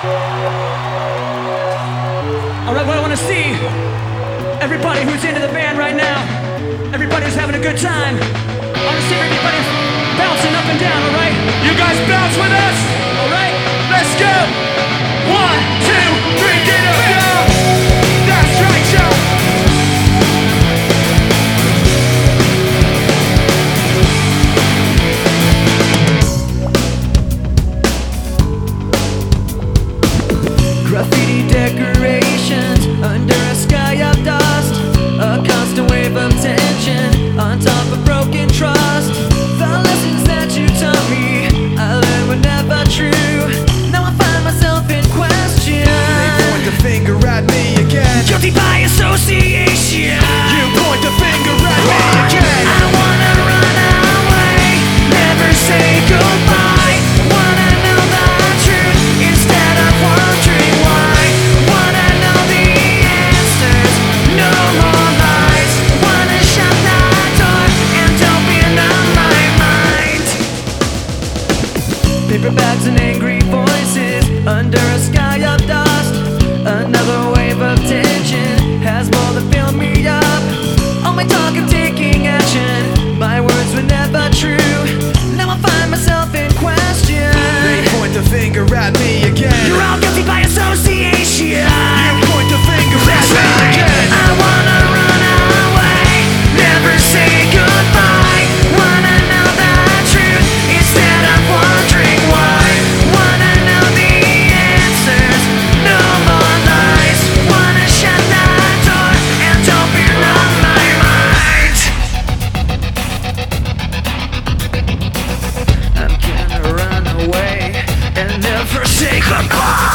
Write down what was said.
Alright, what I want to see everybody who's into the band right now, everybody who's having a good time. I want to see everybody bouncing up and down, alright? You guys bounce with us. Alright? Let's go. One, Graffiti decorations under a sky of dust. A constant wave of tension on top of broken trust. The lessons that you taught me, I learned were never true. Now I find myself in question. Point the finger at me again. Guilty by association. Paper bags and angry voices under a sky of dust. Another wave of tension has more than filled me up. All my talk of taking action, my words were never true. Now I find myself in question. They point the finger at me again. Say